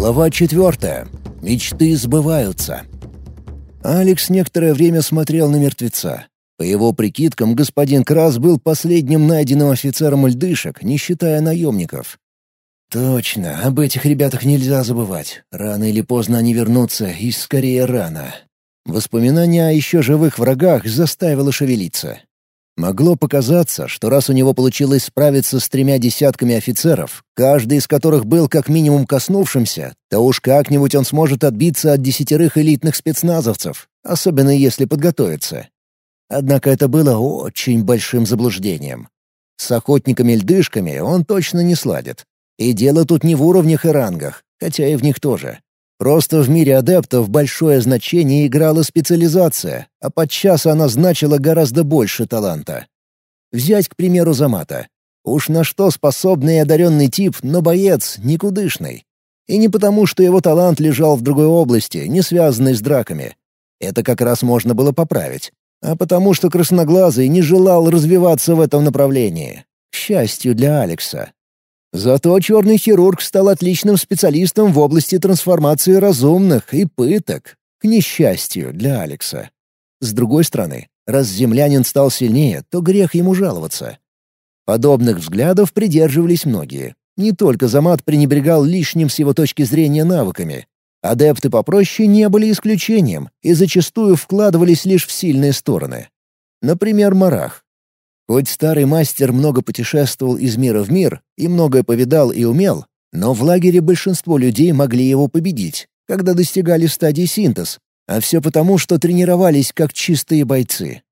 Глава четвертая. Мечты сбываются. Алекс некоторое время смотрел на мертвеца. По его прикидкам, господин Крас был последним найденным офицером льдышек, не считая наемников. Точно, об этих ребятах нельзя забывать. Рано или поздно они вернутся, и скорее рано. Воспоминание о еще живых врагах заставило шевелиться. Могло показаться, что раз у него получилось справиться с тремя десятками офицеров, каждый из которых был как минимум коснувшимся, то уж как-нибудь он сможет отбиться от десятерых элитных спецназовцев, особенно если подготовиться. Однако это было очень большим заблуждением. С охотниками-льдышками он точно не сладит. И дело тут не в уровнях и рангах, хотя и в них тоже. Просто в мире адептов большое значение играла специализация, а подчас она значила гораздо больше таланта. Взять, к примеру, Замата. Уж на что способный и одаренный тип, но боец никудышный. И не потому, что его талант лежал в другой области, не связанной с драками. Это как раз можно было поправить. А потому что красноглазый не желал развиваться в этом направлении. К счастью для Алекса. Зато черный хирург стал отличным специалистом в области трансформации разумных и пыток, к несчастью для Алекса. С другой стороны, раз землянин стал сильнее, то грех ему жаловаться. Подобных взглядов придерживались многие. Не только Замат пренебрегал лишним с его точки зрения навыками. Адепты попроще не были исключением и зачастую вкладывались лишь в сильные стороны. Например, Марах. Хоть старый мастер много путешествовал из мира в мир и многое повидал и умел, но в лагере большинство людей могли его победить, когда достигали стадии синтез, а все потому, что тренировались как чистые бойцы.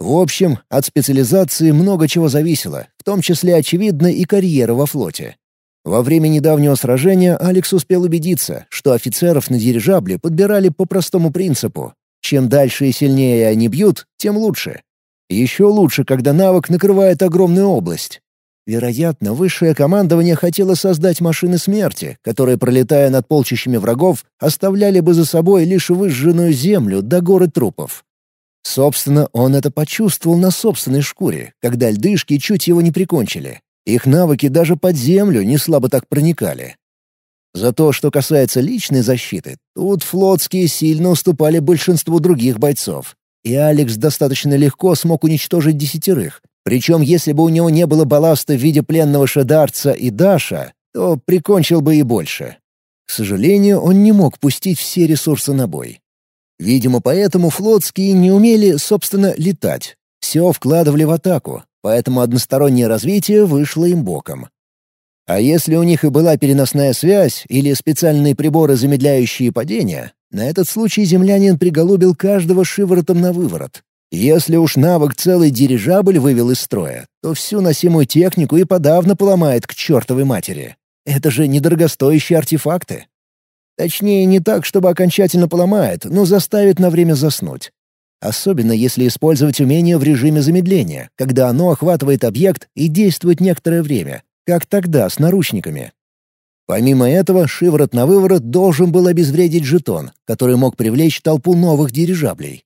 В общем, от специализации много чего зависело, в том числе, очевидно, и карьера во флоте. Во время недавнего сражения Алекс успел убедиться, что офицеров на дирижабле подбирали по простому принципу. Чем дальше и сильнее они бьют, тем лучше. Еще лучше, когда навык накрывает огромную область. Вероятно, высшее командование хотело создать машины смерти, которые, пролетая над полчищами врагов, оставляли бы за собой лишь выжженную землю до горы трупов. Собственно, он это почувствовал на собственной шкуре, когда льдышки чуть его не прикончили. Их навыки даже под землю не слабо так проникали. За то, что касается личной защиты, тут флотские сильно уступали большинству других бойцов и Алекс достаточно легко смог уничтожить десятерых. Причем, если бы у него не было балласта в виде пленного шедарца и Даша, то прикончил бы и больше. К сожалению, он не мог пустить все ресурсы на бой. Видимо, поэтому флотские не умели, собственно, летать. Все вкладывали в атаку, поэтому одностороннее развитие вышло им боком. А если у них и была переносная связь или специальные приборы, замедляющие падения, на этот случай землянин приголубил каждого шиворотом на выворот. Если уж навык целый дирижабль вывел из строя, то всю носимую технику и подавно поломает к чертовой матери. Это же недорогостоящие артефакты. Точнее, не так, чтобы окончательно поломает, но заставит на время заснуть. Особенно если использовать умение в режиме замедления, когда оно охватывает объект и действует некоторое время, как тогда с наручниками. Помимо этого, шиворот на выворот должен был обезвредить жетон, который мог привлечь толпу новых дирижаблей.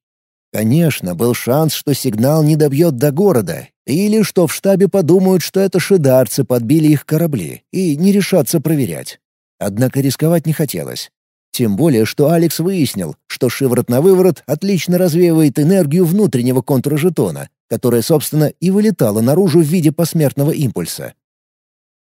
Конечно, был шанс, что сигнал не добьет до города, или что в штабе подумают, что это шидарцы подбили их корабли, и не решатся проверять. Однако рисковать не хотелось. Тем более, что Алекс выяснил, что шиворот на выворот отлично развеивает энергию внутреннего контура жетона, которая, собственно, и вылетала наружу в виде посмертного импульса.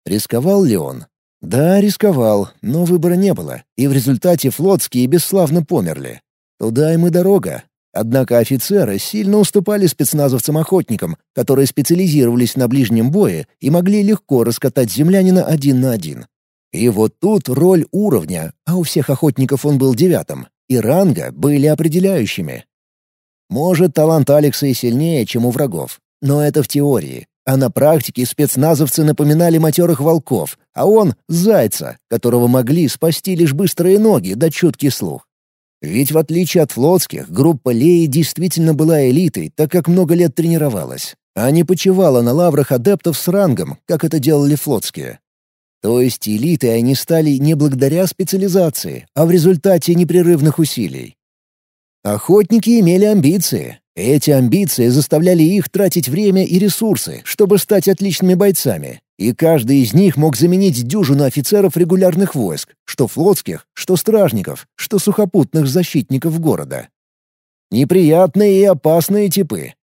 Рисковал ли он? Да, рисковал, но выбора не было, и в результате флотские бесславно померли. Туда им и дорога. Однако офицеры сильно уступали спецназовцам-охотникам, которые специализировались на ближнем бое и могли легко раскатать землянина один на один. И вот тут роль уровня, а у всех охотников он был девятым, и ранга были определяющими. Может, талант Алекса и сильнее, чем у врагов, но это в теории, а на практике спецназовцы напоминали матерых волков, а он — зайца, которого могли спасти лишь быстрые ноги да чуткий слух. Ведь в отличие от флотских, группа Леи действительно была элитой, так как много лет тренировалась, а не почивала на лаврах адептов с рангом, как это делали флотские. То есть элитой они стали не благодаря специализации, а в результате непрерывных усилий. Охотники имели амбиции, эти амбиции заставляли их тратить время и ресурсы, чтобы стать отличными бойцами, и каждый из них мог заменить дюжину офицеров регулярных войск, что флотских, что стражников, что сухопутных защитников города. Неприятные и опасные типы.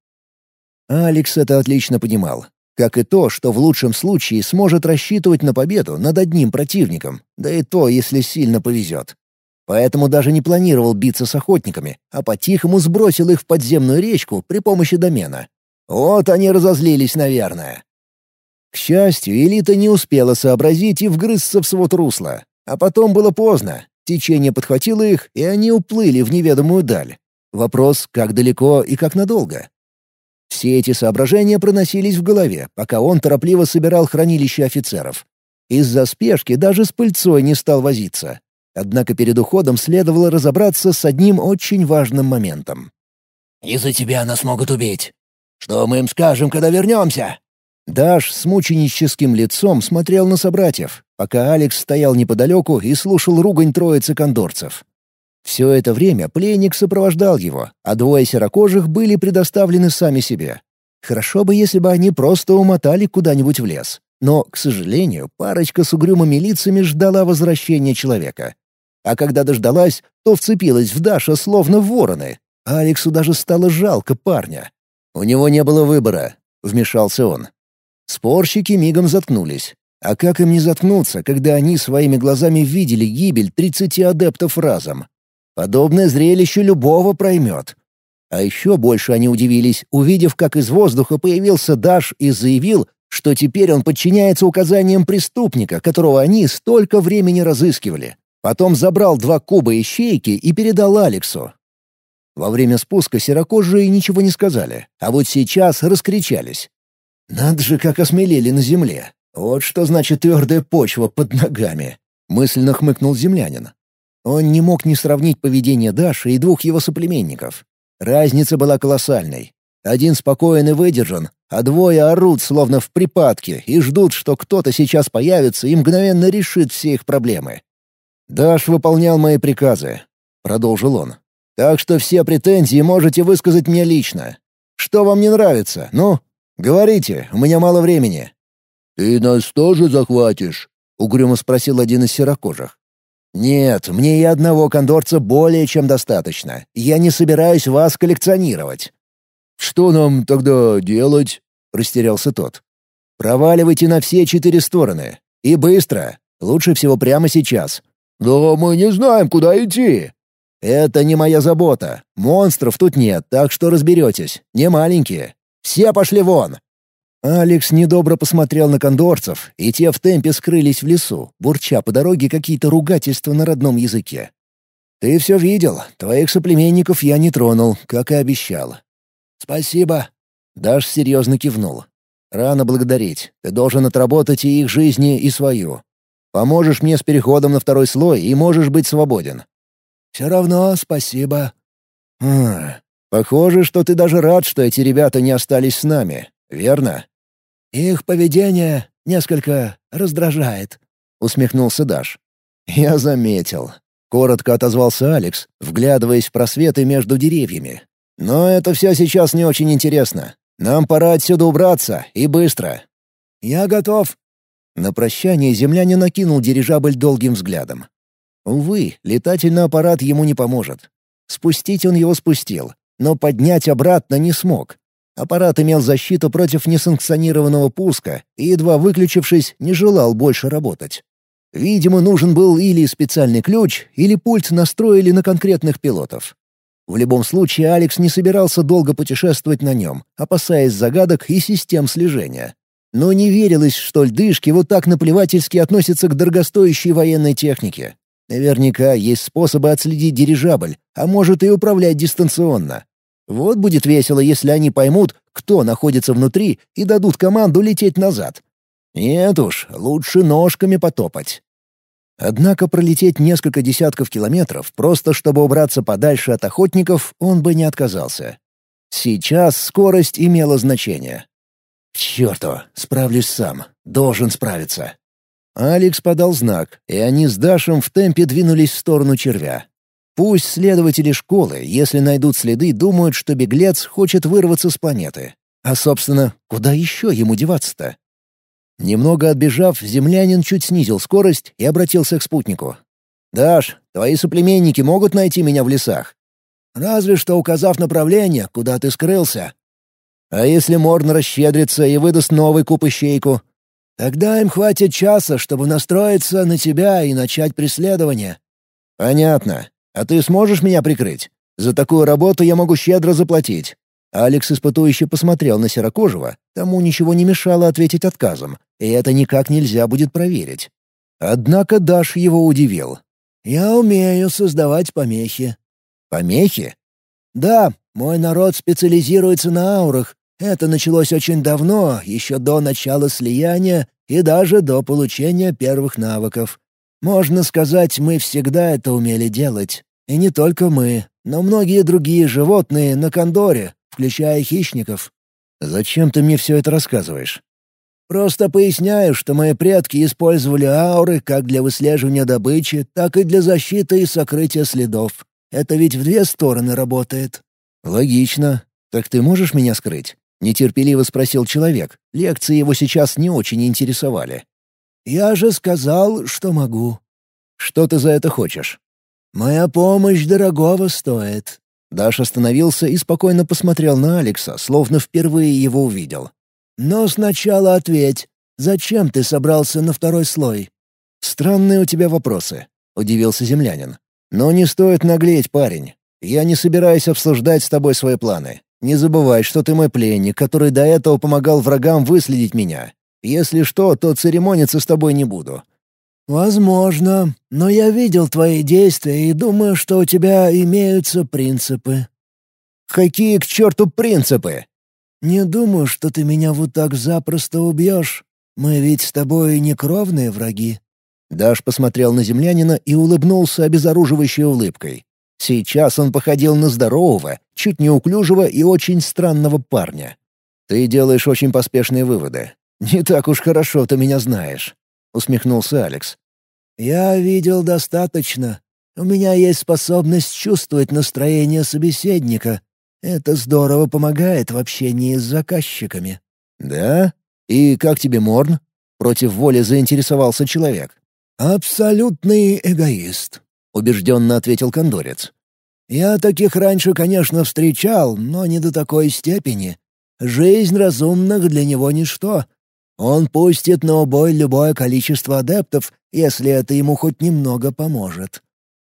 Алекс это отлично понимал, как и то, что в лучшем случае сможет рассчитывать на победу над одним противником, да и то, если сильно повезет. Поэтому даже не планировал биться с охотниками, а по-тихому сбросил их в подземную речку при помощи домена. Вот они разозлились, наверное. К счастью, элита не успела сообразить и вгрызться в свод русла. А потом было поздно. Течение подхватило их, и они уплыли в неведомую даль. Вопрос, как далеко и как надолго. Все эти соображения проносились в голове, пока он торопливо собирал хранилище офицеров. Из-за спешки даже с пыльцой не стал возиться. Однако перед уходом следовало разобраться с одним очень важным моментом. «Из-за тебя нас могут убить. Что мы им скажем, когда вернемся?» Даш с мученическим лицом смотрел на собратьев, пока Алекс стоял неподалеку и слушал ругань троицы кондорцев. Все это время пленник сопровождал его, а двое серокожих были предоставлены сами себе. Хорошо бы, если бы они просто умотали куда-нибудь в лес. Но, к сожалению, парочка с угрюмыми лицами ждала возвращения человека. А когда дождалась, то вцепилась в Даша словно вороны. Алексу даже стало жалко парня. «У него не было выбора», — вмешался он. Спорщики мигом заткнулись. А как им не заткнуться, когда они своими глазами видели гибель тридцати адептов разом? Подобное зрелище любого проймет. А еще больше они удивились, увидев, как из воздуха появился Даш и заявил, что теперь он подчиняется указаниям преступника, которого они столько времени разыскивали. Потом забрал два куба ищейки и передал Алексу. Во время спуска серокожие ничего не сказали, а вот сейчас раскричались. Надо же, как осмелели на земле. Вот что значит твердая почва под ногами. Мысленно хмыкнул землянин. Он не мог не сравнить поведение Даши и двух его соплеменников. Разница была колоссальной. Один спокоен и выдержан, а двое орут, словно в припадке, и ждут, что кто-то сейчас появится и мгновенно решит все их проблемы. «Даш выполнял мои приказы», — продолжил он. «Так что все претензии можете высказать мне лично. Что вам не нравится? Ну, «Говорите, у меня мало времени». «Ты нас тоже захватишь?» — угрюмо спросил один из серокожих. «Нет, мне и одного кондорца более чем достаточно. Я не собираюсь вас коллекционировать». «Что нам тогда делать?» — растерялся тот. «Проваливайте на все четыре стороны. И быстро. Лучше всего прямо сейчас». «Но мы не знаем, куда идти». «Это не моя забота. Монстров тут нет, так что разберетесь. Не маленькие. Все пошли вон!» Алекс недобро посмотрел на кондорцев, и те в темпе скрылись в лесу, бурча по дороге какие-то ругательства на родном языке. «Ты все видел. Твоих соплеменников я не тронул, как и обещал». «Спасибо». Даш серьезно кивнул. «Рано благодарить. Ты должен отработать и их жизни, и свою. Поможешь мне с переходом на второй слой, и можешь быть свободен». «Все равно спасибо». «Хм, Похоже, что ты даже рад, что эти ребята не остались с нами, верно? Их поведение несколько раздражает, усмехнулся Даш. Я заметил. Коротко отозвался Алекс, вглядываясь в просветы между деревьями. Но это все сейчас не очень интересно. Нам пора отсюда убраться, и быстро. Я готов. На прощание землянин накинул дирижабль долгим взглядом. Увы, летательный аппарат ему не поможет. Спустить он его спустил, но поднять обратно не смог. Аппарат имел защиту против несанкционированного пуска и, едва выключившись, не желал больше работать. Видимо, нужен был или специальный ключ, или пульт настроили на конкретных пилотов. В любом случае, Алекс не собирался долго путешествовать на нем, опасаясь загадок и систем слежения. Но не верилось, что льдышки вот так наплевательски относятся к дорогостоящей военной технике. Наверняка есть способы отследить дирижабль, а может и управлять дистанционно. Вот будет весело, если они поймут, кто находится внутри, и дадут команду лететь назад. Нет уж, лучше ножками потопать. Однако пролететь несколько десятков километров, просто чтобы убраться подальше от охотников, он бы не отказался. Сейчас скорость имела значение. «К справлюсь сам. Должен справиться». Алекс подал знак, и они с Дашем в темпе двинулись в сторону червя. Пусть следователи школы, если найдут следы, думают, что беглец хочет вырваться с планеты. А, собственно, куда еще ему деваться-то? Немного отбежав, землянин чуть снизил скорость и обратился к спутнику. «Даш, твои соплеменники могут найти меня в лесах?» «Разве что указав направление, куда ты скрылся». «А если Морн расщедрится и выдаст новый куб ищейку?» «Тогда им хватит часа, чтобы настроиться на тебя и начать преследование». «Понятно. А ты сможешь меня прикрыть? За такую работу я могу щедро заплатить». Алекс испытующе посмотрел на Серокожего, тому ничего не мешало ответить отказом, и это никак нельзя будет проверить. Однако Даш его удивил. «Я умею создавать помехи». «Помехи?» «Да, мой народ специализируется на аурах. Это началось очень давно, еще до начала слияния и даже до получения первых навыков. Можно сказать, мы всегда это умели делать. И не только мы, но многие другие животные на Кондоре, включая хищников. Зачем ты мне все это рассказываешь? Просто поясняю, что мои предки использовали ауры как для выслеживания добычи, так и для защиты и сокрытия следов. Это ведь в две стороны работает. Логично. Так ты можешь меня скрыть? Нетерпеливо спросил человек. Лекции его сейчас не очень интересовали. «Я же сказал, что могу». «Что ты за это хочешь?» «Моя помощь дорогого стоит. Даш остановился и спокойно посмотрел на Алекса, словно впервые его увидел. «Но сначала ответь, зачем ты собрался на второй слой?» «Странные у тебя вопросы», — удивился землянин. «Но не стоит наглеть, парень. Я не собираюсь обсуждать с тобой свои планы. Не забывай, что ты мой пленник, который до этого помогал врагам выследить меня. Если что, то церемониться с тобой не буду. «Возможно, но я видел твои действия и думаю, что у тебя имеются принципы». «Какие к черту принципы?» «Не думаю, что ты меня вот так запросто убьешь. Мы ведь с тобой не кровные враги». Даш посмотрел на землянина и улыбнулся обезоруживающей улыбкой. Сейчас он походил на здорового, чуть неуклюжего и очень странного парня. «Ты делаешь очень поспешные выводы. Не так уж хорошо ты меня знаешь. — усмехнулся Алекс. «Я видел достаточно. У меня есть способность чувствовать настроение собеседника. Это здорово помогает в общении с заказчиками». «Да? И как тебе Морн?» — против воли заинтересовался человек. «Абсолютный эгоист», — убежденно ответил кондорец. «Я таких раньше, конечно, встречал, но не до такой степени. Жизнь разумных для него ничто, он пустит на убой любое количество адептов, если это ему хоть немного поможет.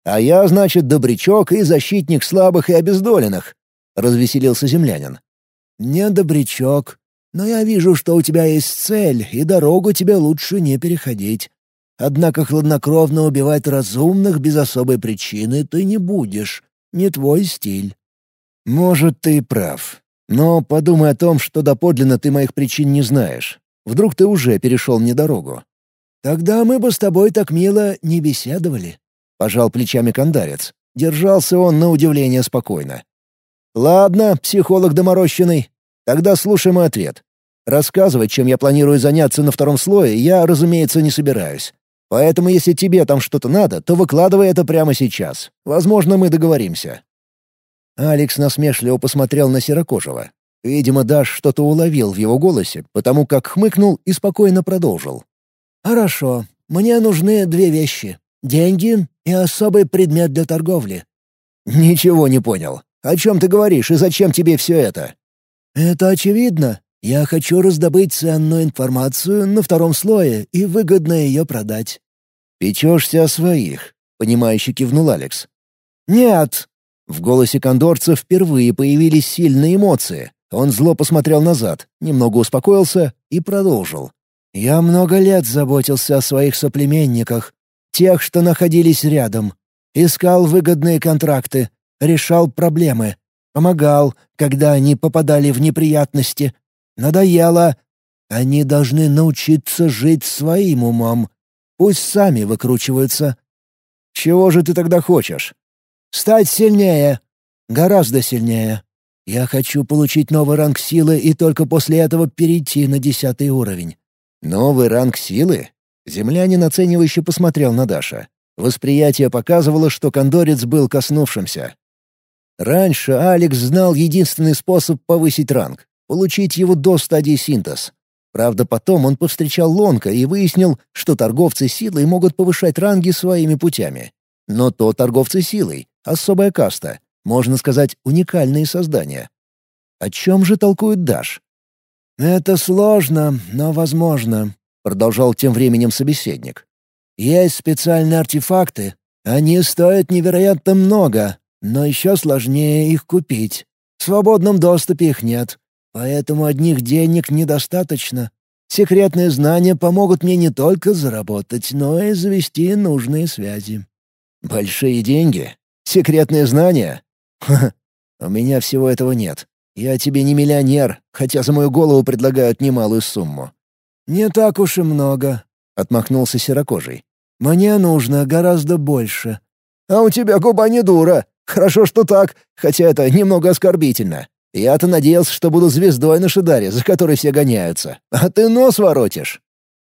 «А я, значит, добрячок и защитник слабых и обездоленных», — развеселился землянин. «Не добрячок, но я вижу, что у тебя есть цель, и дорогу тебе лучше не переходить. Однако хладнокровно убивать разумных без особой причины ты не будешь. Не твой стиль». «Может, ты и прав. Но подумай о том, что доподлинно ты моих причин не знаешь. Вдруг ты уже перешел мне дорогу?» «Тогда мы бы с тобой так мило не беседовали», — пожал плечами кандарец. Держался он на удивление спокойно. «Ладно, психолог доморощенный. Тогда слушай мой ответ. Рассказывать, чем я планирую заняться на втором слое, я, разумеется, не собираюсь. Поэтому если тебе там что-то надо, то выкладывай это прямо сейчас. Возможно, мы договоримся». Алекс насмешливо посмотрел на Серокожего. Видимо, Даш что-то уловил в его голосе, потому как хмыкнул и спокойно продолжил. «Хорошо. Мне нужны две вещи. Деньги и особый предмет для торговли». «Ничего не понял. О чем ты говоришь и зачем тебе все это?» «Это очевидно. Я хочу раздобыть ценную информацию на втором слое и выгодно ее продать». «Печешься о своих», — понимающе кивнул Алекс. «Нет!» В голосе кондорца впервые появились сильные эмоции. Он зло посмотрел назад, немного успокоился и продолжил. «Я много лет заботился о своих соплеменниках, тех, что находились рядом. Искал выгодные контракты, решал проблемы, помогал, когда они попадали в неприятности. Надоело. Они должны научиться жить своим умом. Пусть сами выкручиваются. Чего же ты тогда хочешь? Стать сильнее. Гораздо сильнее. Я хочу получить новый ранг силы и только после этого перейти на десятый уровень». «Новый ранг силы?» Землянин оценивающе посмотрел на Даша. Восприятие показывало, что кондорец был коснувшимся. Раньше Алекс знал единственный способ повысить ранг — получить его до стадии синтез. Правда, потом он повстречал Лонка и выяснил, что торговцы силой могут повышать ранги своими путями. Но то торговцы силой, особая каста, можно сказать, уникальные создания. О чем же толкует Даш? «Это сложно, но возможно», — продолжал тем временем собеседник. «Есть специальные артефакты. Они стоят невероятно много, но еще сложнее их купить. В свободном доступе их нет, поэтому одних денег недостаточно. Секретные знания помогут мне не только заработать, но и завести нужные связи». «Большие деньги? Секретные знания? Ха, у меня всего этого нет. Я тебе не миллионер, хотя за мою голову предлагают немалую сумму». «Не так уж и много», — отмахнулся серокожий. «Мне нужно гораздо больше». «А у тебя губа не дура. Хорошо, что так, хотя это немного оскорбительно. Я-то надеялся, что буду звездой на Шидаре, за которой все гоняются. А ты нос воротишь».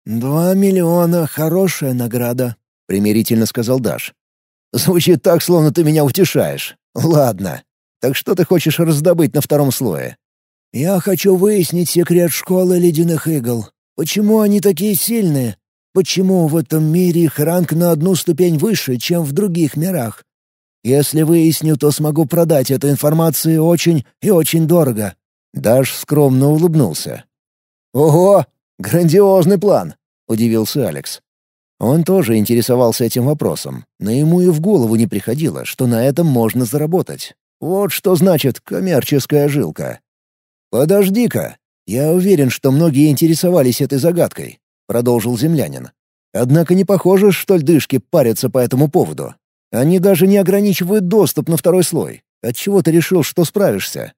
«Два миллиона — хорошая награда», — примирительно сказал Даш. «Звучит так, словно ты меня утешаешь. Ладно, так что ты хочешь раздобыть на втором слое?» «Я хочу выяснить секрет школы ледяных игл. Почему они такие сильные? Почему в этом мире их ранг на одну ступень выше, чем в других мирах? Если выясню, то смогу продать эту информацию очень и очень дорого». Даш скромно улыбнулся. «Ого! Грандиозный план!» — удивился Алекс. Он тоже интересовался этим вопросом, но ему и в голову не приходило, что на этом можно заработать. Вот что значит коммерческая жилка. «Подожди-ка. Я уверен, что многие интересовались этой загадкой», — продолжил землянин. «Однако не похоже, что льдышки парятся по этому поводу. Они даже не ограничивают доступ на второй слой. Отчего ты решил, что справишься?»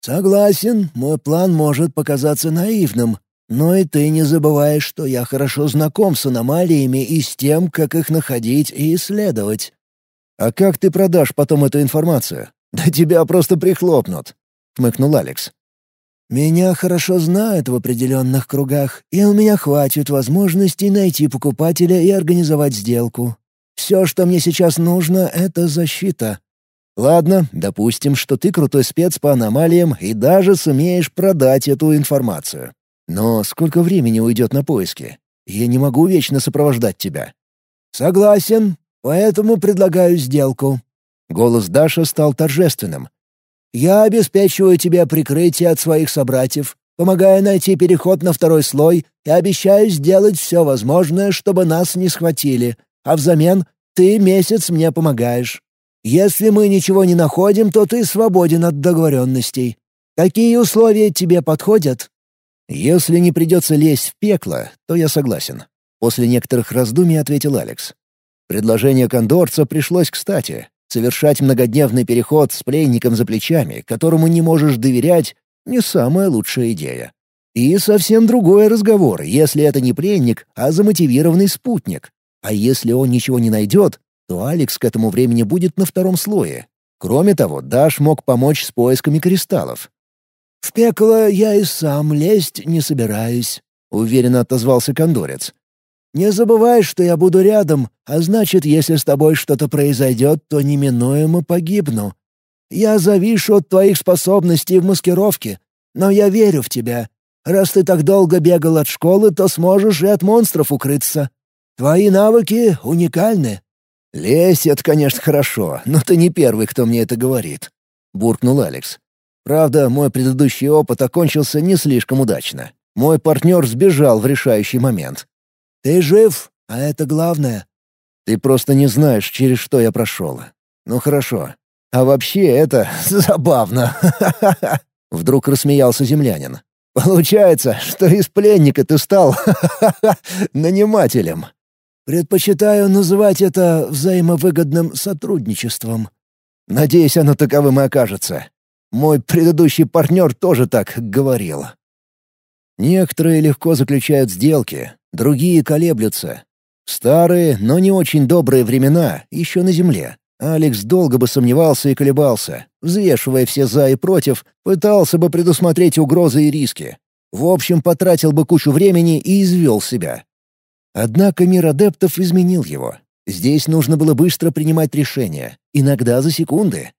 «Согласен, мой план может показаться наивным, но и ты не забываешь, что я хорошо знаком с аномалиями и с тем, как их находить и исследовать». «А как ты продашь потом эту информацию? «Да тебя просто прихлопнут», — хмыкнул Алекс. «Меня хорошо знают в определенных кругах, и у меня хватит возможностей найти покупателя и организовать сделку. Все, что мне сейчас нужно, — это защита». «Ладно, допустим, что ты крутой спец по аномалиям и даже сумеешь продать эту информацию. Но сколько времени уйдет на поиски? Я не могу вечно сопровождать тебя». «Согласен, поэтому предлагаю сделку», Голос Даши стал торжественным. «Я обеспечиваю тебе прикрытие от своих собратьев, помогая найти переход на второй слой и обещаю сделать все возможное, чтобы нас не схватили, а взамен ты месяц мне помогаешь. Если мы ничего не находим, то ты свободен от договоренностей. Какие условия тебе подходят?» «Если не придется лезть в пекло, то я согласен», — после некоторых раздумий ответил Алекс. Предложение кондорца пришлось кстати, Совершать многодневный переход с пленником за плечами, которому не можешь доверять, не самая лучшая идея. И совсем другой разговор, если это не пленник, а замотивированный спутник. А если он ничего не найдет, то Алекс к этому времени будет на втором слое. Кроме того, Даш мог помочь с поисками кристаллов. «В пекло я и сам лезть не собираюсь», — уверенно отозвался кондорец. Не забывай, что я буду рядом, а значит, если с тобой что-то произойдет, то неминуемо погибну. Я завишу от твоих способностей в маскировке, но я верю в тебя. Раз ты так долго бегал от школы, то сможешь и от монстров укрыться. Твои навыки уникальны». «Лезь — это, конечно, хорошо, но ты не первый, кто мне это говорит», — буркнул Алекс. «Правда, мой предыдущий опыт окончился не слишком удачно. Мой партнер сбежал в решающий момент. Ты жив, а это главное. Ты просто не знаешь, через что я прошел. Ну хорошо. А вообще это забавно. Вдруг рассмеялся землянин. Получается, что из пленника ты стал нанимателем. Предпочитаю называть это взаимовыгодным сотрудничеством. Надеюсь, оно таковым и окажется. Мой предыдущий партнер тоже так говорил. Некоторые легко заключают сделки, другие колеблются. Старые, но не очень добрые времена еще на земле. Алекс долго бы сомневался и колебался, взвешивая все «за» и «против», пытался бы предусмотреть угрозы и риски. В общем, потратил бы кучу времени и извел себя. Однако мир адептов изменил его. Здесь нужно было быстро принимать решения, иногда за секунды.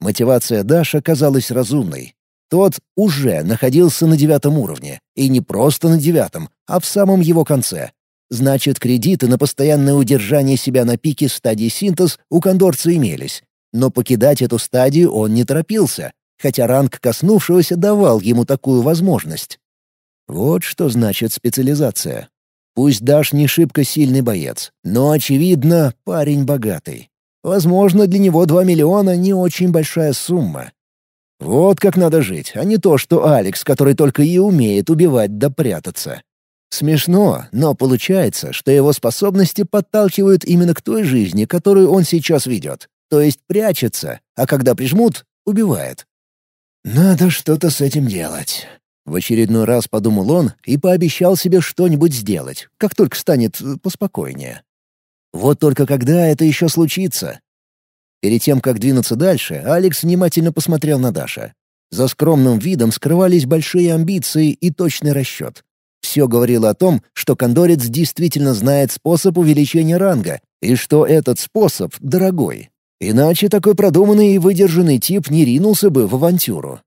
Мотивация Даша казалась разумной. Тот уже находился на девятом уровне, и не просто на девятом, а в самом его конце. Значит, кредиты на постоянное удержание себя на пике стадии синтез у кондорца имелись. Но покидать эту стадию он не торопился, хотя ранг коснувшегося давал ему такую возможность. Вот что значит специализация. Пусть Даш не шибко сильный боец, но, очевидно, парень богатый. Возможно, для него два миллиона — не очень большая сумма. Вот как надо жить, а не то, что Алекс, который только и умеет убивать да прятаться. Смешно, но получается, что его способности подталкивают именно к той жизни, которую он сейчас ведет. То есть прячется, а когда прижмут — убивает. «Надо что-то с этим делать», в очередной раз подумал он и пообещал себе что-нибудь сделать, как только станет э, поспокойнее. Вот только когда это еще случится? Перед тем, как двинуться дальше, Алекс внимательно посмотрел на Даша. За скромным видом скрывались большие амбиции и точный расчет. Все говорило о том, что кондорец действительно знает способ увеличения ранга, и что этот способ дорогой. Иначе такой продуманный и выдержанный тип не ринулся бы в авантюру.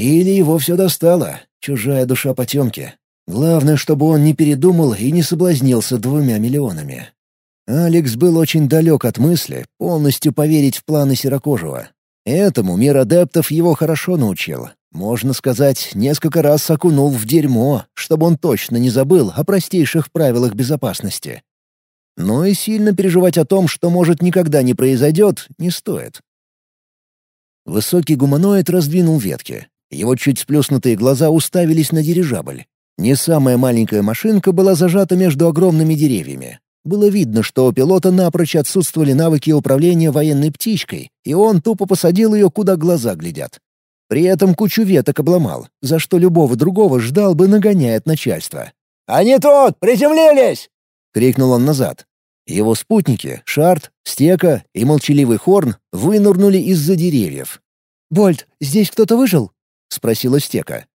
Или его все достало, чужая душа потемки. Главное, чтобы он не передумал и не соблазнился двумя миллионами. Алекс был очень далек от мысли полностью поверить в планы Серокожего. Этому мир адептов его хорошо научил. Можно сказать, несколько раз окунул в дерьмо, чтобы он точно не забыл о простейших правилах безопасности. Но и сильно переживать о том, что может никогда не произойдет, не стоит. Высокий гуманоид раздвинул ветки. Его чуть сплюснутые глаза уставились на дирижабль. Не самая маленькая машинка была зажата между огромными деревьями. Было видно, что у пилота напрочь отсутствовали навыки управления военной птичкой, и он тупо посадил ее, куда глаза глядят. При этом кучу веток обломал, за что любого другого ждал бы нагоняя от начальства. «Они тут! Приземлились!» — крикнул он назад. Его спутники, Шарт, Стека и молчаливый Хорн вынырнули из-за деревьев. «Больт, здесь кто-то выжил?» — спросила Стека.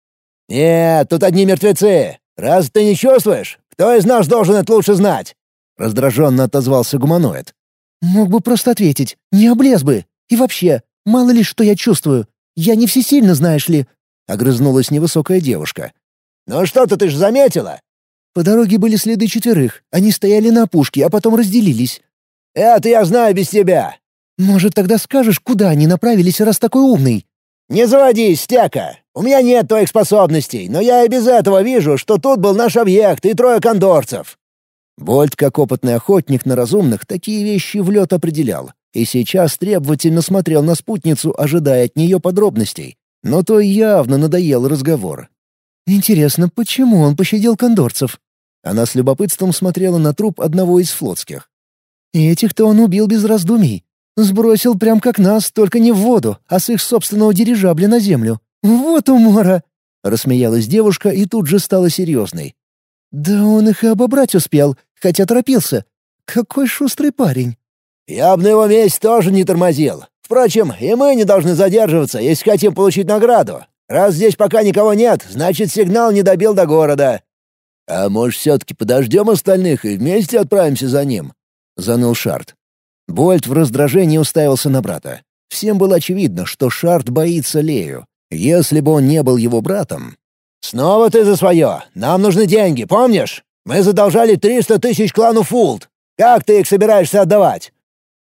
«Нет, тут одни мертвецы. Раз ты не чувствуешь, кто из нас должен это лучше знать?» Раздраженно отозвался гуманоид. «Мог бы просто ответить. Не облез бы. И вообще, мало ли что я чувствую. Я не всесильно, знаешь ли». Огрызнулась невысокая девушка. «Ну что-то ты ж заметила?» По дороге были следы четверых. Они стояли на опушке, а потом разделились. «Это я знаю без тебя». «Может, тогда скажешь, куда они направились, раз такой умный?» «Не заводись, Стека! У меня нет твоих способностей, но я и без этого вижу, что тут был наш объект и трое кондорцев». Больт, как опытный охотник на разумных, такие вещи в лед определял, и сейчас требовательно смотрел на спутницу, ожидая от нее подробностей. Но то явно надоел разговор. «Интересно, почему он пощадил кондорцев?» Она с любопытством смотрела на труп одного из флотских. «Этих-то он убил без раздумий. Сбросил прям как нас, только не в воду, а с их собственного дирижабля на землю. Вот умора!» Рассмеялась девушка и тут же стала серьезной. «Да он их и обобрать успел, хотя торопился. Какой шустрый парень!» «Я бы на его месте тоже не тормозил. Впрочем, и мы не должны задерживаться, если хотим получить награду. Раз здесь пока никого нет, значит, сигнал не добил до города». «А может, все-таки подождем остальных и вместе отправимся за ним?» — заныл Шарт. Больт в раздражении уставился на брата. Всем было очевидно, что Шарт боится Лею. Если бы он не был его братом... «Снова ты за свое! Нам нужны деньги, помнишь? Мы задолжали триста тысяч клану Фулт. Как ты их собираешься отдавать?»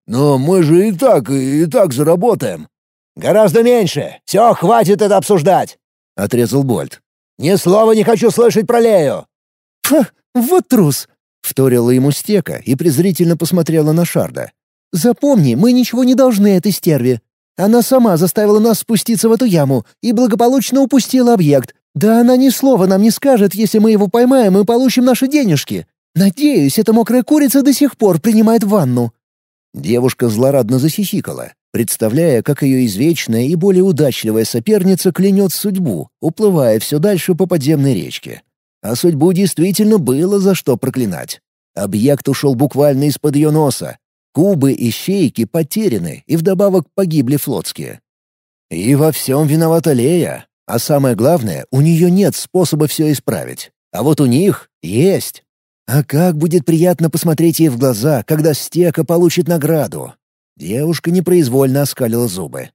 «Но мы же и так, и так заработаем». «Гораздо меньше. Все, хватит это обсуждать!» — отрезал Больт. «Ни слова не хочу слышать про Лею!» «Ха, вот трус!» — вторила ему Стека и презрительно посмотрела на Шарда. Запомни, мы ничего не должны этой стерве. Она сама заставила нас спуститься в эту яму и благополучно упустила объект. Да она ни слова нам не скажет, если мы его поймаем и получим наши денежки. Надеюсь, эта мокрая курица до сих пор принимает ванну». Девушка злорадно захихикала, представляя, как ее извечная и более удачливая соперница клянет судьбу, уплывая все дальше по подземной речке. А судьбу действительно было за что проклинать. Объект ушел буквально из-под ее носа, Кубы и щейки потеряны, и вдобавок погибли флотские. И во всем виновата Лея. А самое главное, у нее нет способа все исправить. А вот у них есть. А как будет приятно посмотреть ей в глаза, когда Стека получит награду. Девушка непроизвольно оскалила зубы.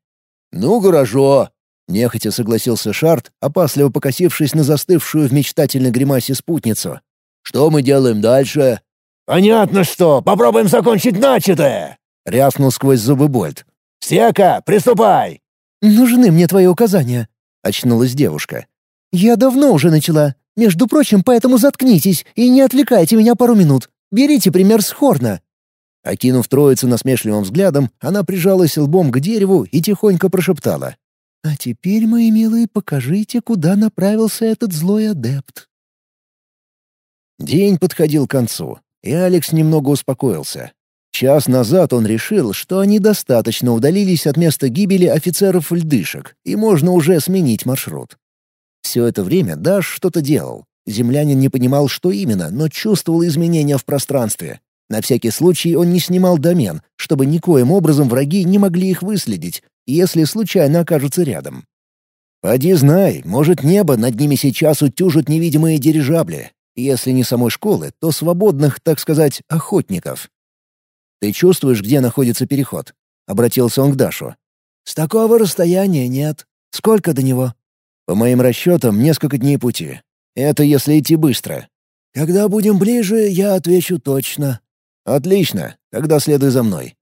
«Ну, хорошо. Нехотя согласился Шарт, опасливо покосившись на застывшую в мечтательной гримасе спутницу. «Что мы делаем дальше?» «Понятно что. Попробуем закончить начатое!» — рявкнул сквозь зубы Больт. «Сека, приступай!» «Нужны мне твои указания», — очнулась девушка. «Я давно уже начала. Между прочим, поэтому заткнитесь и не отвлекайте меня пару минут. Берите пример с Хорна». Окинув троицу насмешливым взглядом, она прижалась лбом к дереву и тихонько прошептала. «А теперь, мои милые, покажите, куда направился этот злой адепт». День подходил к концу и Алекс немного успокоился. Час назад он решил, что они достаточно удалились от места гибели офицеров-льдышек, и можно уже сменить маршрут. Все это время Даш что-то делал. Землянин не понимал, что именно, но чувствовал изменения в пространстве. На всякий случай он не снимал домен, чтобы никоим образом враги не могли их выследить, если случайно окажутся рядом. Поди знай, может, небо над ними сейчас утюжат невидимые дирижабли, если не самой школы, то свободных, так сказать, охотников. «Ты чувствуешь, где находится переход?» — обратился он к Дашу. «С такого расстояния нет. Сколько до него?» «По моим расчетам, несколько дней пути. Это если идти быстро». «Когда будем ближе, я отвечу точно». «Отлично. Тогда следуй за мной».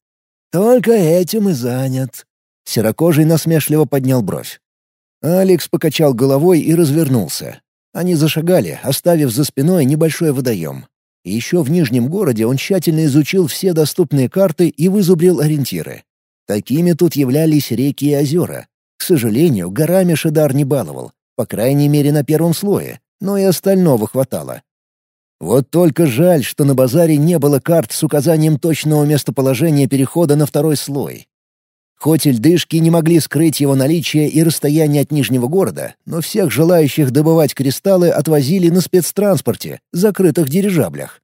«Только этим и занят». Серокожий насмешливо поднял бровь. Алекс покачал головой и развернулся. Они зашагали, оставив за спиной небольшой водоем. Еще в Нижнем городе он тщательно изучил все доступные карты и вызубрил ориентиры. Такими тут являлись реки и озера. К сожалению, горами Шидар не баловал, по крайней мере на первом слое, но и остального хватало. Вот только жаль, что на базаре не было карт с указанием точного местоположения перехода на второй слой. Хоть льдышки не могли скрыть его наличие и расстояние от Нижнего города, но всех желающих добывать кристаллы отвозили на спецтранспорте, закрытых дирижаблях.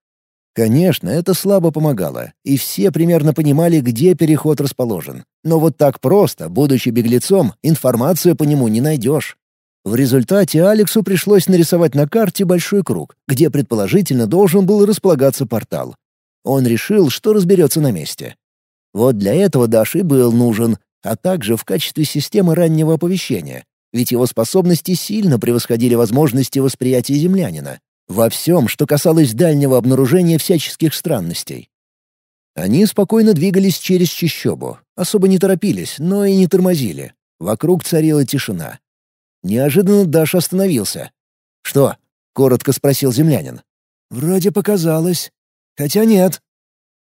Конечно, это слабо помогало, и все примерно понимали, где переход расположен. Но вот так просто, будучи беглецом, информацию по нему не найдешь. В результате Алексу пришлось нарисовать на карте большой круг, где предположительно должен был располагаться портал. Он решил, что разберется на месте. Вот для этого Даш был нужен, а также в качестве системы раннего оповещения, ведь его способности сильно превосходили возможности восприятия землянина во всем, что касалось дальнего обнаружения всяческих странностей. Они спокойно двигались через чащобу, особо не торопились, но и не тормозили. Вокруг царила тишина. Неожиданно Даш остановился. «Что?» — коротко спросил землянин. «Вроде показалось. Хотя нет».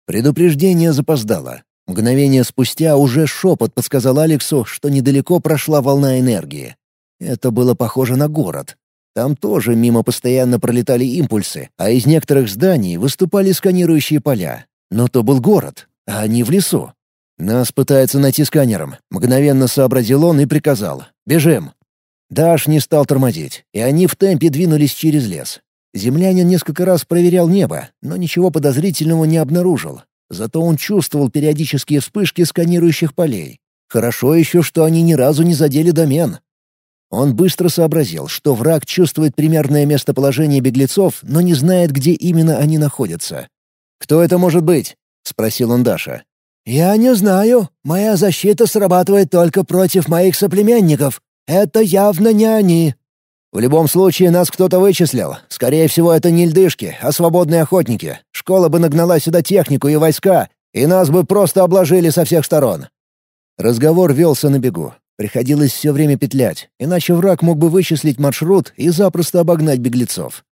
Предупреждение запоздало. Мгновение спустя уже шепот подсказал Алексу, что недалеко прошла волна энергии. Это было похоже на город. Там тоже мимо постоянно пролетали импульсы, а из некоторых зданий выступали сканирующие поля. Но то был город, а они в лесу. «Нас пытаются найти сканером», — мгновенно сообразил он и приказал. «Бежим». Даш не стал тормозить, и они в темпе двинулись через лес. Землянин несколько раз проверял небо, но ничего подозрительного не обнаружил. Зато он чувствовал периодические вспышки сканирующих полей. Хорошо еще, что они ни разу не задели домен. Он быстро сообразил, что враг чувствует примерное местоположение беглецов, но не знает, где именно они находятся. «Кто это может быть?» — спросил он Даша. «Я не знаю. Моя защита срабатывает только против моих соплеменников. Это явно не они». В любом случае, нас кто-то вычислил. Скорее всего, это не льдышки, а свободные охотники. Школа бы нагнала сюда технику и войска, и нас бы просто обложили со всех сторон. Разговор велся на бегу. Приходилось все время петлять, иначе враг мог бы вычислить маршрут и запросто обогнать беглецов.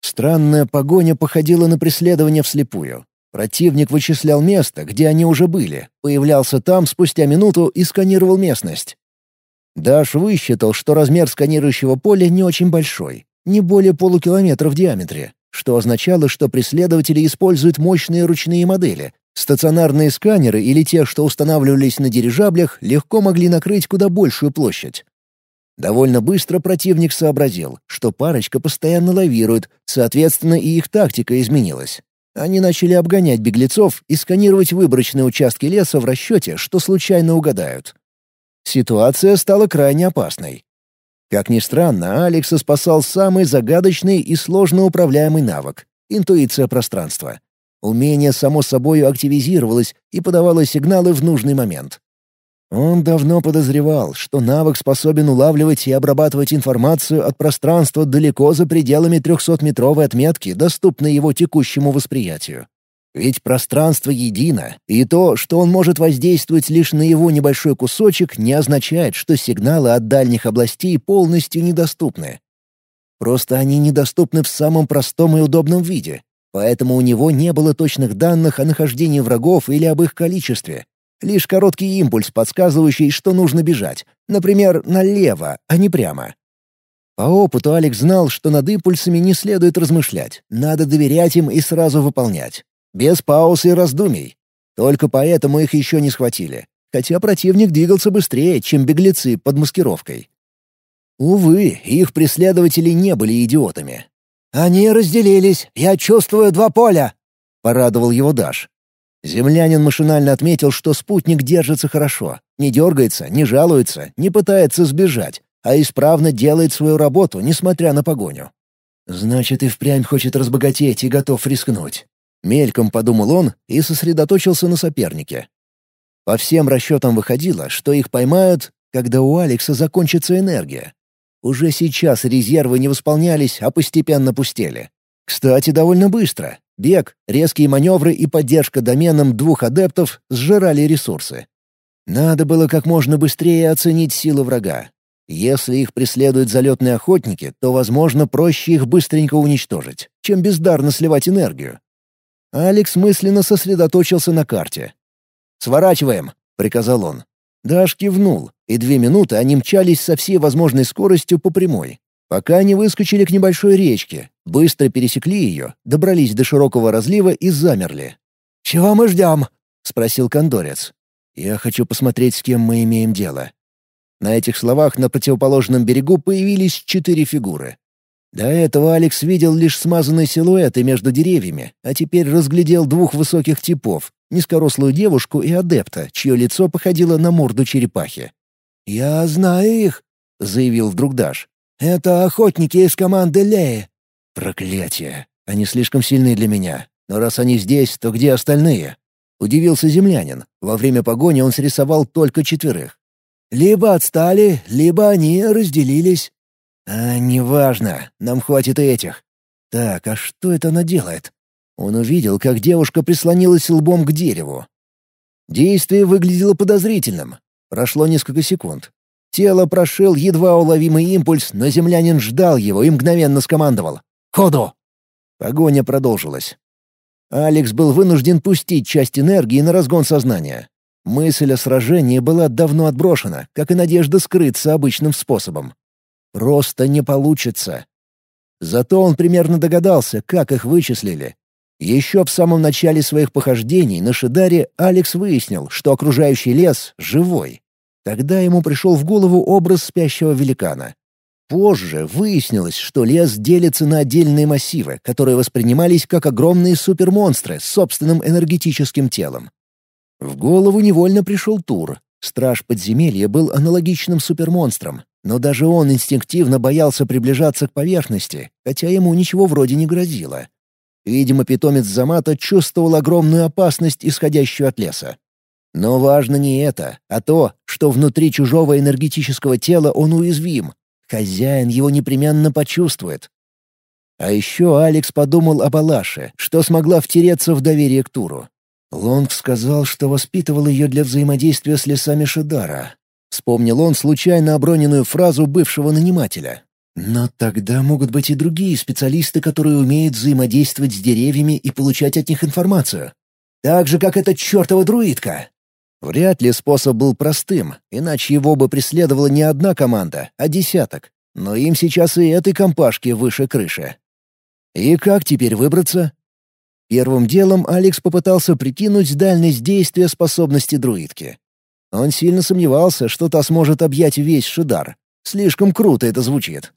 Странная погоня походила на преследование вслепую. Противник вычислял место, где они уже были, появлялся там спустя минуту и сканировал местность. Даш высчитал, что размер сканирующего поля не очень большой, не более полукилометра в диаметре, что означало, что преследователи используют мощные ручные модели. Стационарные сканеры или те, что устанавливались на дирижаблях, легко могли накрыть куда большую площадь. Довольно быстро противник сообразил, что парочка постоянно лавирует, соответственно, и их тактика изменилась. Они начали обгонять беглецов и сканировать выборочные участки леса в расчете, что случайно угадают. Ситуация стала крайне опасной. Как ни странно, Алекса спасал самый загадочный и сложно управляемый навык — интуиция пространства. Умение само собой активизировалось и подавало сигналы в нужный момент. Он давно подозревал, что навык способен улавливать и обрабатывать информацию от пространства далеко за пределами 300-метровой отметки, доступной его текущему восприятию. Ведь пространство едино, и то, что он может воздействовать лишь на его небольшой кусочек, не означает, что сигналы от дальних областей полностью недоступны. Просто они недоступны в самом простом и удобном виде, поэтому у него не было точных данных о нахождении врагов или об их количестве, Лишь короткий импульс, подсказывающий, что нужно бежать. Например, налево, а не прямо. По опыту Алекс знал, что над импульсами не следует размышлять. Надо доверять им и сразу выполнять. Без пауз и раздумий. Только поэтому их еще не схватили. Хотя противник двигался быстрее, чем беглецы под маскировкой. Увы, их преследователи не были идиотами. «Они разделились. Я чувствую два поля», — порадовал его Даш. Землянин машинально отметил, что спутник держится хорошо, не дергается, не жалуется, не пытается сбежать, а исправно делает свою работу, несмотря на погоню. Значит, и впрямь хочет разбогатеть и готов рискнуть. Мельком подумал он и сосредоточился на сопернике. По всем расчетам выходило, что их поймают, когда у Алекса закончится энергия. Уже сейчас резервы не восполнялись, а постепенно пустели. Кстати, довольно быстро. Бег, резкие маневры и поддержка доменом двух адептов сжирали ресурсы. Надо было как можно быстрее оценить силы врага. Если их преследуют залетные охотники, то, возможно, проще их быстренько уничтожить, чем бездарно сливать энергию. Алекс мысленно сосредоточился на карте. «Сворачиваем», — приказал он. Даш кивнул, и две минуты они мчались со всей возможной скоростью по прямой пока не выскочили к небольшой речке, быстро пересекли ее, добрались до широкого разлива и замерли. «Чего мы ждем?» — спросил кондорец. «Я хочу посмотреть, с кем мы имеем дело». На этих словах на противоположном берегу появились четыре фигуры. До этого Алекс видел лишь смазанные силуэты между деревьями, а теперь разглядел двух высоких типов — низкорослую девушку и адепта, чье лицо походило на морду черепахи. «Я знаю их», — заявил вдруг Даш. Это охотники из команды Леи». «Проклятие! Они слишком сильны для меня. Но раз они здесь, то где остальные?» Удивился землянин. Во время погони он срисовал только четверых. «Либо отстали, либо они разделились». «А, неважно. Нам хватит этих. Так, а что это она делает?» Он увидел, как девушка прислонилась лбом к дереву. Действие выглядело подозрительным. Прошло несколько секунд. Тело прошил едва уловимый импульс, но землянин ждал его и мгновенно скомандовал. «Ходу!» Погоня продолжилась. Алекс был вынужден пустить часть энергии на разгон сознания. Мысль о сражении была давно отброшена, как и надежда скрыться обычным способом. Просто не получится. Зато он примерно догадался, как их вычислили. Еще в самом начале своих похождений на Шидаре Алекс выяснил, что окружающий лес живой. Тогда ему пришел в голову образ спящего великана. Позже выяснилось, что лес делится на отдельные массивы, которые воспринимались как огромные супермонстры с собственным энергетическим телом. В голову невольно пришел Тур. Страж подземелья был аналогичным супермонстром, но даже он инстинктивно боялся приближаться к поверхности, хотя ему ничего вроде не грозило. Видимо, питомец Замата чувствовал огромную опасность, исходящую от леса. Но важно не это, а то, что внутри чужого энергетического тела он уязвим. Хозяин его непременно почувствует. А еще Алекс подумал об Алаше, что смогла втереться в доверие к Туру. Лонг сказал, что воспитывал ее для взаимодействия с лесами Шидара. Вспомнил он случайно оброненную фразу бывшего нанимателя. Но тогда могут быть и другие специалисты, которые умеют взаимодействовать с деревьями и получать от них информацию. Так же, как эта чертова друидка. Вряд ли способ был простым, иначе его бы преследовала не одна команда, а десяток. Но им сейчас и этой компашки выше крыши. И как теперь выбраться? Первым делом Алекс попытался прикинуть дальность действия способности друидки. Он сильно сомневался, что та сможет объять весь Шидар. Слишком круто это звучит.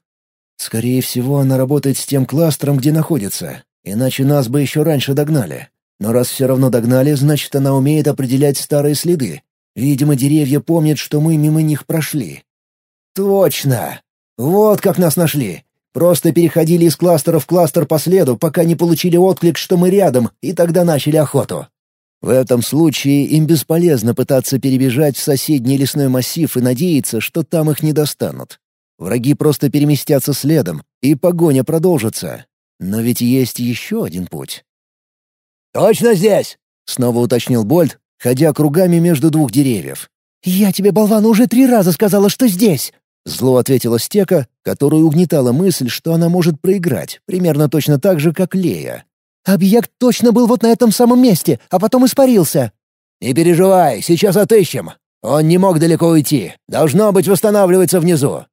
Скорее всего, она работает с тем кластером, где находится, иначе нас бы еще раньше догнали. Но раз все равно догнали, значит, она умеет определять старые следы. Видимо, деревья помнят, что мы мимо них прошли. Точно! Вот как нас нашли. Просто переходили из кластера в кластер по следу, пока не получили отклик, что мы рядом, и тогда начали охоту. В этом случае им бесполезно пытаться перебежать в соседний лесной массив и надеяться, что там их не достанут. Враги просто переместятся следом, и погоня продолжится. Но ведь есть еще один путь. «Точно здесь?» — снова уточнил Больт, ходя кругами между двух деревьев. «Я тебе, болван, уже три раза сказала, что здесь!» Зло ответила Стека, которую угнетала мысль, что она может проиграть, примерно точно так же, как Лея. «Объект точно был вот на этом самом месте, а потом испарился». «Не переживай, сейчас отыщем. Он не мог далеко уйти. Должно быть, восстанавливается внизу».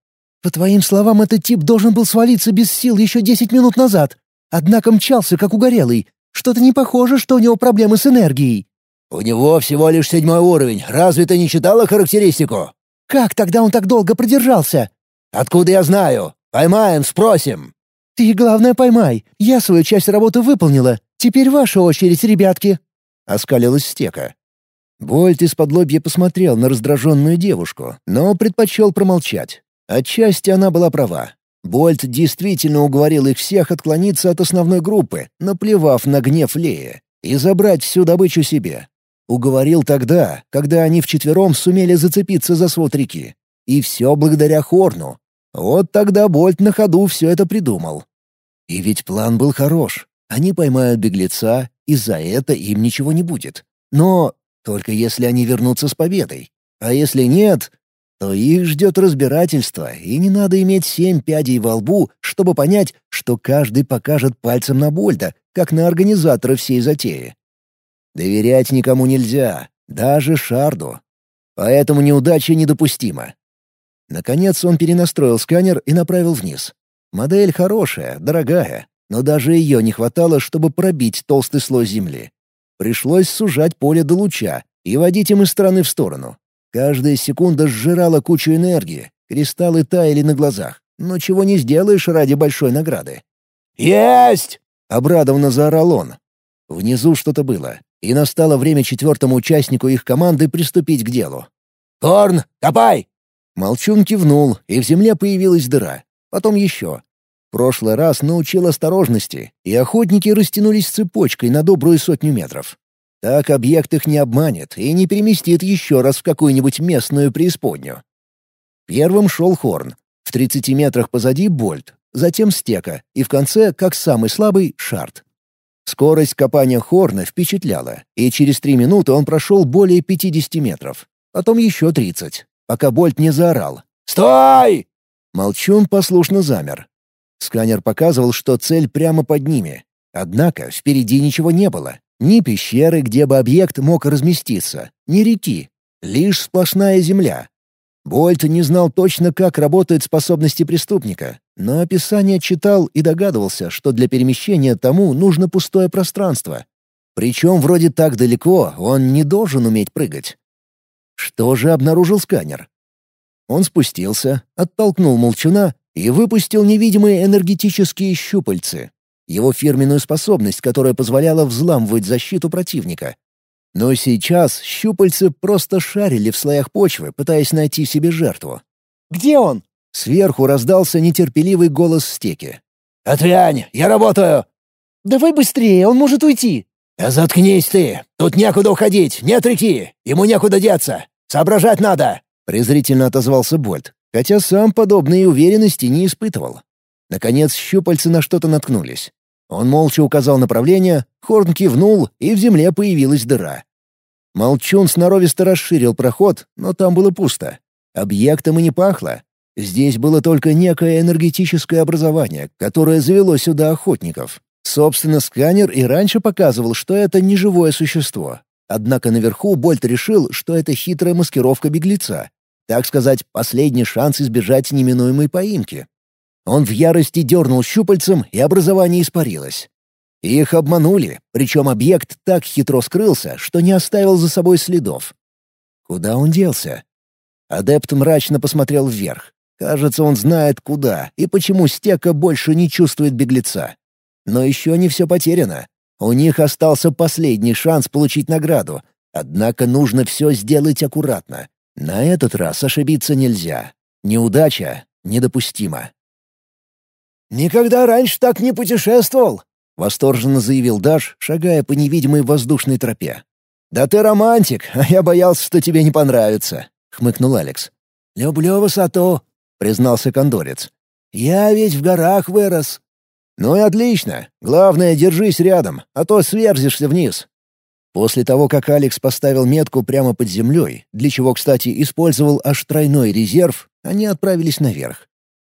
«По твоим словам, этот тип должен был свалиться без сил еще десять минут назад. Однако мчался, как угорелый. Что-то не похоже, что у него проблемы с энергией». «У него всего лишь седьмой уровень. Разве ты не читала характеристику?» «Как тогда он так долго продержался?» «Откуда я знаю? Поймаем, спросим». «Ты, главное, поймай. Я свою часть работы выполнила. Теперь ваша очередь, ребятки». Оскалилась стека. Больт из-под лобья посмотрел на раздраженную девушку, но предпочел промолчать. Отчасти она была права. Больт действительно уговорил их всех отклониться от основной группы, наплевав на гнев Лея, и забрать всю добычу себе. Уговорил тогда, когда они вчетвером сумели зацепиться за свод реки. И все благодаря Хорну. Вот тогда Больт на ходу все это придумал. И ведь план был хорош. Они поймают беглеца, и за это им ничего не будет. Но только если они вернутся с победой. А если нет, то их ждет разбирательство, и не надо иметь семь пядей во лбу, чтобы понять, что каждый покажет пальцем на Больта, как на организатора всей затеи. Доверять никому нельзя, даже Шарду. Поэтому неудача недопустима. Наконец он перенастроил сканер и направил вниз. Модель хорошая, дорогая, но даже ее не хватало, чтобы пробить толстый слой земли. Пришлось сужать поле до луча и водить им из стороны в сторону. Каждая секунда сжирала кучу энергии, кристаллы таяли на глазах. Но чего не сделаешь ради большой награды. «Есть!» — обрадованно заорал он. Внизу что-то было и настало время четвертому участнику их команды приступить к делу. «Корн, копай!» Молчун кивнул, и в земле появилась дыра. Потом еще. Прошлый раз научил осторожности, и охотники растянулись цепочкой на добрую сотню метров. Так объект их не обманет и не переместит еще раз в какую-нибудь местную преисподнюю. Первым шел Хорн. В 30 метрах позади — Больт, затем Стека, и в конце, как самый слабый, Шарт. Скорость копания Хорна впечатляла, и через три минуты он прошел более 50 метров. Потом еще 30, пока Больт не заорал. «Стой!» Молчун послушно замер. Сканер показывал, что цель прямо под ними. Однако впереди ничего не было. Ни пещеры, где бы объект мог разместиться, ни реки. Лишь сплошная земля, Больт не знал точно, как работают способности преступника, но описание читал и догадывался, что для перемещения тому нужно пустое пространство. Причем вроде так далеко он не должен уметь прыгать. Что же обнаружил сканер? Он спустился, оттолкнул молчуна и выпустил невидимые энергетические щупальцы. Его фирменную способность, которая позволяла взламывать защиту противника. Но сейчас щупальцы просто шарили в слоях почвы, пытаясь найти себе жертву. «Где он?» Сверху раздался нетерпеливый голос стеки. «Отвянь, я работаю!» «Давай быстрее, он может уйти!» «Да заткнись ты! Тут некуда уходить, нет реки! Ему некуда деться! Соображать надо!» Презрительно отозвался Больт, хотя сам подобной уверенности не испытывал. Наконец щупальцы на что-то наткнулись. Он молча указал направление, Хорн кивнул, и в земле появилась дыра. Молчун сноровисто расширил проход, но там было пусто. Объектом и не пахло. Здесь было только некое энергетическое образование, которое завело сюда охотников. Собственно, сканер и раньше показывал, что это не живое существо. Однако наверху Больт решил, что это хитрая маскировка беглеца. Так сказать, последний шанс избежать неминуемой поимки. Он в ярости дернул щупальцем, и образование испарилось. Их обманули, причем объект так хитро скрылся, что не оставил за собой следов. Куда он делся? Адепт мрачно посмотрел вверх. Кажется, он знает, куда и почему стека больше не чувствует беглеца. Но еще не все потеряно. У них остался последний шанс получить награду. Однако нужно все сделать аккуратно. На этот раз ошибиться нельзя. Неудача недопустима. «Никогда раньше так не путешествовал!» — восторженно заявил Даш, шагая по невидимой воздушной тропе. «Да ты романтик, а я боялся, что тебе не понравится», — хмыкнул Алекс. «Люблю высоту», — признался кондорец. «Я ведь в горах вырос». «Ну и отлично. Главное, держись рядом, а то сверзишься вниз». После того, как Алекс поставил метку прямо под землей, для чего, кстати, использовал аж тройной резерв, они отправились наверх.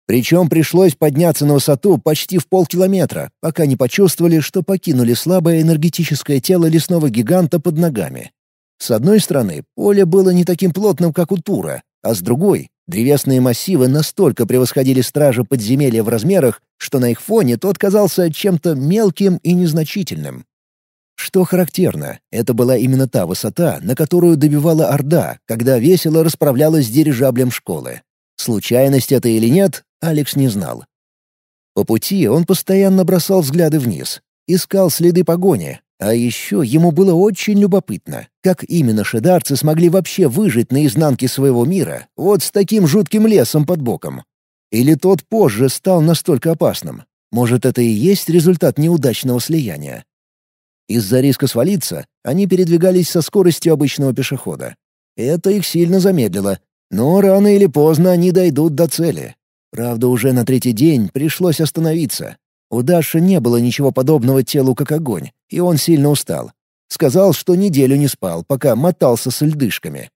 Причем пришлось подняться на высоту почти в полкилометра, пока не почувствовали, что покинули слабое энергетическое тело лесного гиганта под ногами. С одной стороны, поле было не таким плотным, как у Тура, а с другой — древесные массивы настолько превосходили стража подземелья в размерах, что на их фоне тот казался чем-то мелким и незначительным. Что характерно, это была именно та высота, на которую добивала Орда, когда весело расправлялась с дирижаблем школы. Случайность это или нет, Алекс не знал. По пути он постоянно бросал взгляды вниз, искал следы погони, а еще ему было очень любопытно, как именно шедарцы смогли вообще выжить на изнанке своего мира, вот с таким жутким лесом под боком. Или тот позже стал настолько опасным? Может, это и есть результат неудачного слияния? Из-за риска свалиться они передвигались со скоростью обычного пешехода. Это их сильно замедлило, но рано или поздно они дойдут до цели. Правда, уже на третий день пришлось остановиться. У Даши не было ничего подобного телу, как огонь, и он сильно устал. Сказал, что неделю не спал, пока мотался с льдышками.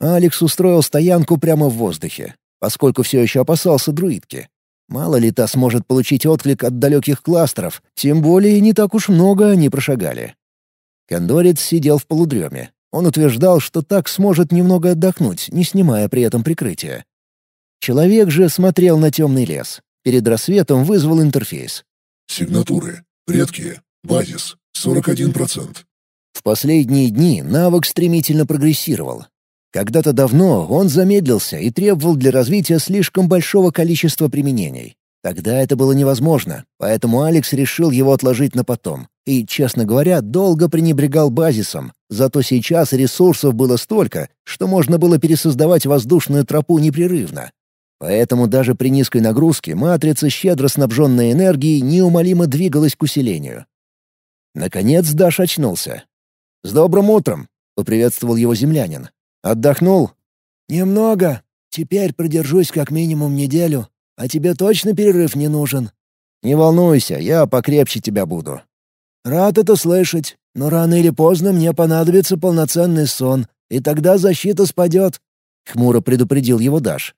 Алекс устроил стоянку прямо в воздухе, поскольку все еще опасался друидки. Мало ли та сможет получить отклик от далеких кластеров, тем более не так уж много они прошагали. Кондорец сидел в полудреме. Он утверждал, что так сможет немного отдохнуть, не снимая при этом прикрытия. Человек же смотрел на темный лес. Перед рассветом вызвал интерфейс. Сигнатуры. Редкие. Базис. 41%. В последние дни навык стремительно прогрессировал. Когда-то давно он замедлился и требовал для развития слишком большого количества применений. Тогда это было невозможно, поэтому Алекс решил его отложить на потом. И, честно говоря, долго пренебрегал базисом, зато сейчас ресурсов было столько, что можно было пересоздавать воздушную тропу непрерывно. Поэтому даже при низкой нагрузке матрица, щедро снабженная энергией, неумолимо двигалась к усилению. Наконец Даш очнулся. «С добрым утром!» — поприветствовал его землянин. «Отдохнул?» «Немного. Теперь продержусь как минимум неделю. А тебе точно перерыв не нужен?» «Не волнуйся, я покрепче тебя буду». «Рад это слышать, но рано или поздно мне понадобится полноценный сон, и тогда защита спадет», — хмуро предупредил его Даш.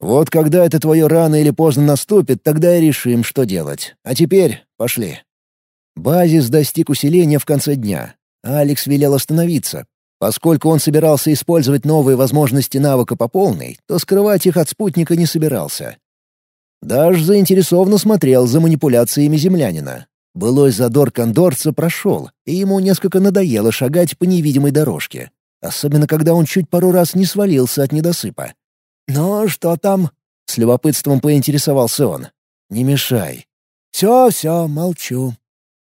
Вот когда это твое рано или поздно наступит, тогда и решим, что делать. А теперь пошли. Базис достиг усиления в конце дня. Алекс велел остановиться. Поскольку он собирался использовать новые возможности навыка по полной, то скрывать их от спутника не собирался. Даже заинтересованно смотрел за манипуляциями землянина. Былой задор кондорца прошел, и ему несколько надоело шагать по невидимой дорожке. Особенно, когда он чуть пару раз не свалился от недосыпа. «Ну, что там?» — с любопытством поинтересовался он. «Не мешай». «Все-все, молчу».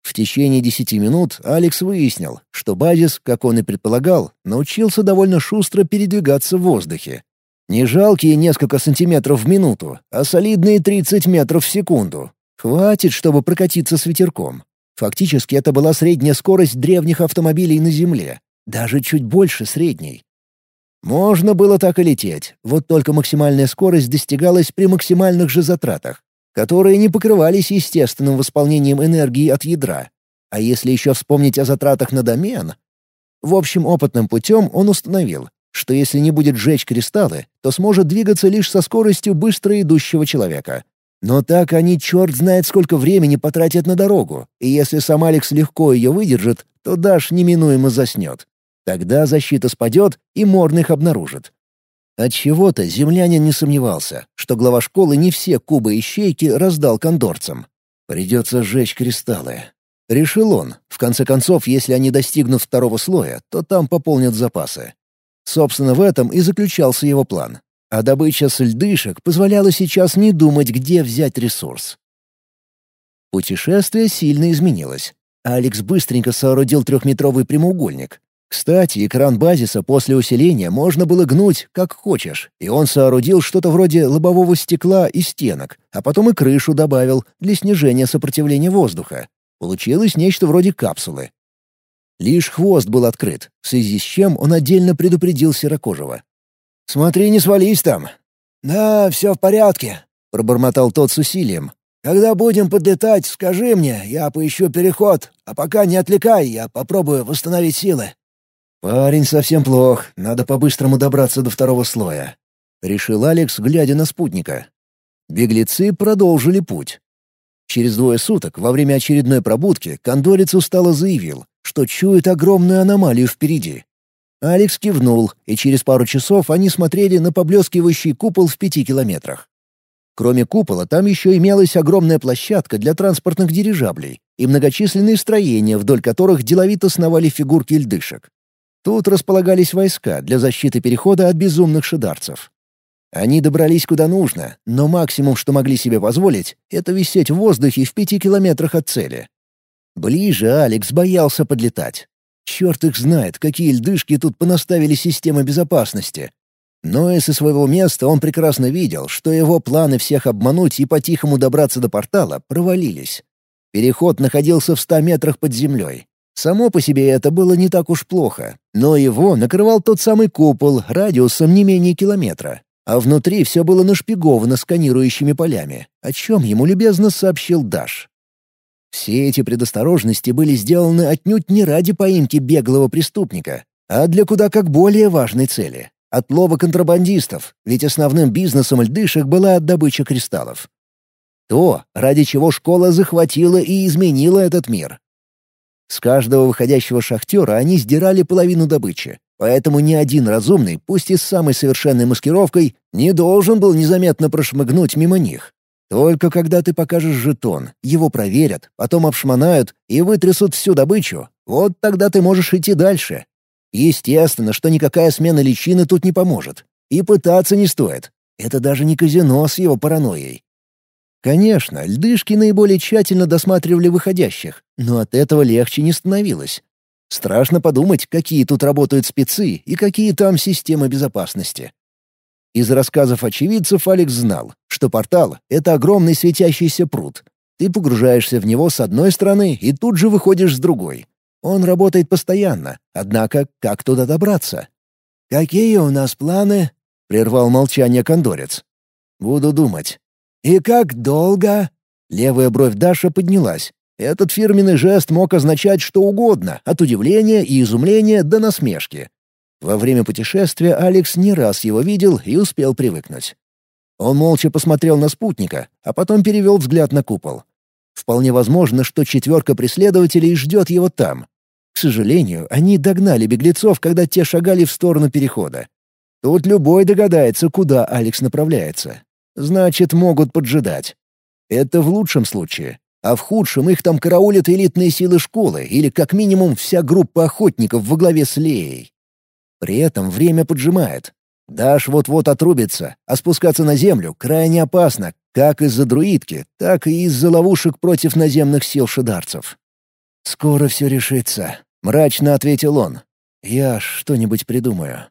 В течение десяти минут Алекс выяснил, что базис, как он и предполагал, научился довольно шустро передвигаться в воздухе. Не жалкие несколько сантиметров в минуту, а солидные 30 метров в секунду. Хватит, чтобы прокатиться с ветерком. Фактически это была средняя скорость древних автомобилей на Земле. Даже чуть больше средней. Можно было так и лететь, вот только максимальная скорость достигалась при максимальных же затратах, которые не покрывались естественным восполнением энергии от ядра. А если еще вспомнить о затратах на домен... В общем, опытным путем он установил, что если не будет сжечь кристаллы, то сможет двигаться лишь со скоростью быстро идущего человека. Но так они черт знает сколько времени потратят на дорогу, и если сам Алекс легко ее выдержит, то Даш неминуемо заснет. Тогда защита спадет, и Морн их обнаружит. Отчего-то землянин не сомневался, что глава школы не все кубы и щейки раздал кондорцам. Придется сжечь кристаллы. Решил он. В конце концов, если они достигнут второго слоя, то там пополнят запасы. Собственно, в этом и заключался его план. А добыча с льдышек позволяла сейчас не думать, где взять ресурс. Путешествие сильно изменилось. Алекс быстренько соорудил трехметровый прямоугольник, кстати, экран базиса после усиления можно было гнуть, как хочешь, и он соорудил что-то вроде лобового стекла и стенок, а потом и крышу добавил для снижения сопротивления воздуха. Получилось нечто вроде капсулы. Лишь хвост был открыт, в связи с чем он отдельно предупредил Серокожего. «Смотри, не свались там». «Да, все в порядке», — пробормотал тот с усилием. «Когда будем подлетать, скажи мне, я поищу переход, а пока не отвлекай, я попробую восстановить силы». «Парень совсем плох, надо по-быстрому добраться до второго слоя», — решил Алекс, глядя на спутника. Беглецы продолжили путь. Через двое суток, во время очередной пробудки, кондорец устало заявил, что чует огромную аномалию впереди. Алекс кивнул, и через пару часов они смотрели на поблескивающий купол в пяти километрах. Кроме купола, там еще имелась огромная площадка для транспортных дирижаблей и многочисленные строения, вдоль которых деловито сновали фигурки льдышек. Тут располагались войска для защиты перехода от безумных шидарцев. Они добрались куда нужно, но максимум, что могли себе позволить, это висеть в воздухе в пяти километрах от цели. Ближе Алекс боялся подлетать. Черт их знает, какие льдышки тут понаставили системы безопасности. Но и со своего места он прекрасно видел, что его планы всех обмануть и по-тихому добраться до портала провалились. Переход находился в ста метрах под землей, Само по себе это было не так уж плохо, но его накрывал тот самый купол радиусом не менее километра, а внутри все было нашпиговано сканирующими полями, о чем ему любезно сообщил Даш. Все эти предосторожности были сделаны отнюдь не ради поимки беглого преступника, а для куда как более важной цели — отлова контрабандистов, ведь основным бизнесом льдышек была добыча кристаллов. То, ради чего школа захватила и изменила этот мир, с каждого выходящего шахтера они сдирали половину добычи, поэтому ни один разумный, пусть и с самой совершенной маскировкой, не должен был незаметно прошмыгнуть мимо них. Только когда ты покажешь жетон, его проверят, потом обшмонают и вытрясут всю добычу, вот тогда ты можешь идти дальше. Естественно, что никакая смена личины тут не поможет. И пытаться не стоит. Это даже не казино с его паранойей. Конечно, льдышки наиболее тщательно досматривали выходящих, но от этого легче не становилось. Страшно подумать, какие тут работают спецы и какие там системы безопасности. Из рассказов очевидцев Алекс знал, что портал — это огромный светящийся пруд. Ты погружаешься в него с одной стороны и тут же выходишь с другой. Он работает постоянно, однако как туда добраться? «Какие у нас планы?» — прервал молчание кондорец. «Буду думать. «И как долго?» Левая бровь Даша поднялась. Этот фирменный жест мог означать что угодно, от удивления и изумления до насмешки. Во время путешествия Алекс не раз его видел и успел привыкнуть. Он молча посмотрел на спутника, а потом перевел взгляд на купол. Вполне возможно, что четверка преследователей ждет его там. К сожалению, они догнали беглецов, когда те шагали в сторону перехода. Тут любой догадается, куда Алекс направляется. Значит, могут поджидать. Это в лучшем случае. А в худшем их там караулят элитные силы школы или как минимум вся группа охотников во главе с Леей. При этом время поджимает. Даш вот-вот отрубится, а спускаться на землю крайне опасно, как из-за друидки, так и из-за ловушек против наземных сил шидарцев. «Скоро все решится», — мрачно ответил он. «Я что-нибудь придумаю».